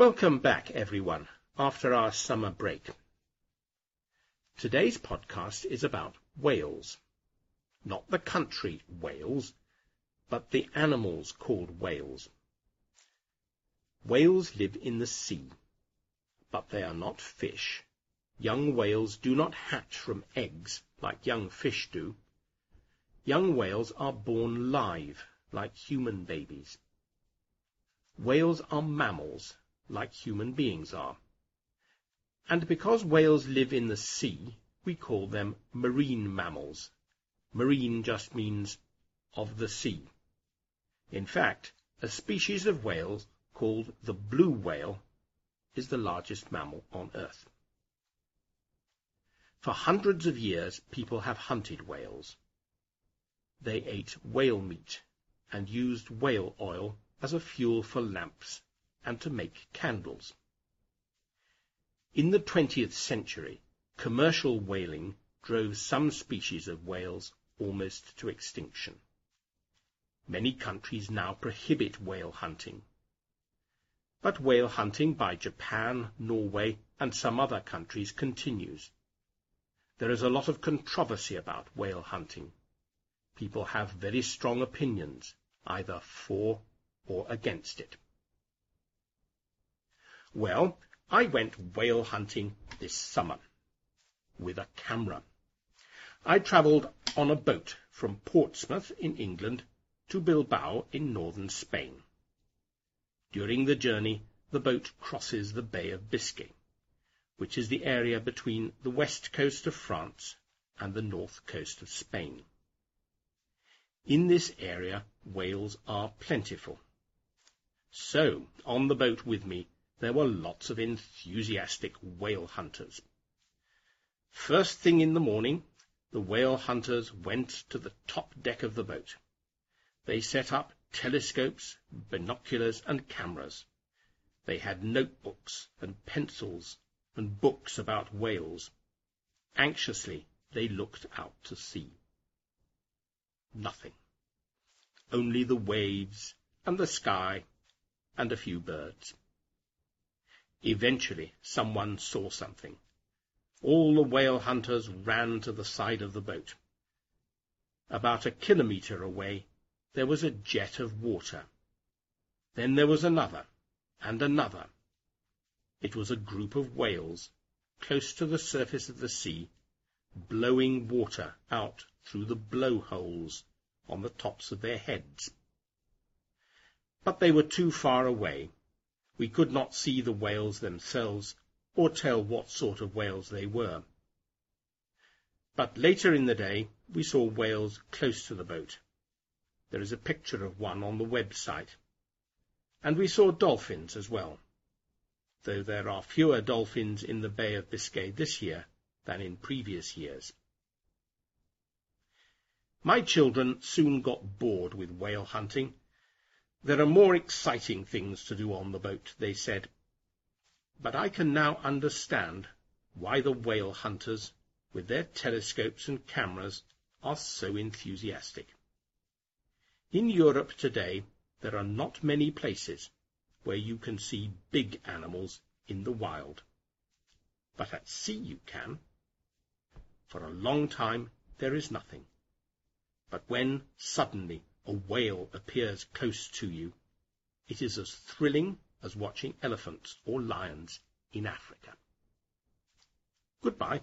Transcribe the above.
Welcome back, everyone, after our summer break. Today's podcast is about whales. Not the country Wales, but the animals called whales. Whales live in the sea, but they are not fish. Young whales do not hatch from eggs like young fish do. Young whales are born live, like human babies. Whales are mammals, like human beings are. And because whales live in the sea, we call them marine mammals. Marine just means of the sea. In fact, a species of whale called the blue whale is the largest mammal on Earth. For hundreds of years, people have hunted whales. They ate whale meat and used whale oil as a fuel for lamps and to make candles. In the 20th century, commercial whaling drove some species of whales almost to extinction. Many countries now prohibit whale hunting. But whale hunting by Japan, Norway, and some other countries continues. There is a lot of controversy about whale hunting. People have very strong opinions, either for or against it. Well, I went whale hunting this summer with a camera. I travelled on a boat from Portsmouth in England to Bilbao in northern Spain. During the journey, the boat crosses the Bay of Biscay, which is the area between the west coast of France and the north coast of Spain. In this area, whales are plentiful. So, on the boat with me there were lots of enthusiastic whale hunters. First thing in the morning, the whale hunters went to the top deck of the boat. They set up telescopes, binoculars, and cameras. They had notebooks and pencils and books about whales. Anxiously, they looked out to sea. Nothing. Only the waves and the sky and a few birds. Eventually, someone saw something. All the whale hunters ran to the side of the boat. About a kilometre away, there was a jet of water. Then there was another, and another. It was a group of whales, close to the surface of the sea, blowing water out through the blowholes on the tops of their heads. But they were too far away, we could not see the whales themselves, or tell what sort of whales they were. But later in the day, we saw whales close to the boat. There is a picture of one on the website. And we saw dolphins as well, though there are fewer dolphins in the Bay of Biscay this year than in previous years. My children soon got bored with whale hunting there are more exciting things to do on the boat, they said. But I can now understand why the whale hunters, with their telescopes and cameras, are so enthusiastic. In Europe today, there are not many places where you can see big animals in the wild. But at sea you can. For a long time there is nothing. But when suddenly a whale appears close to you, it is as thrilling as watching elephants or lions in Africa. Goodbye.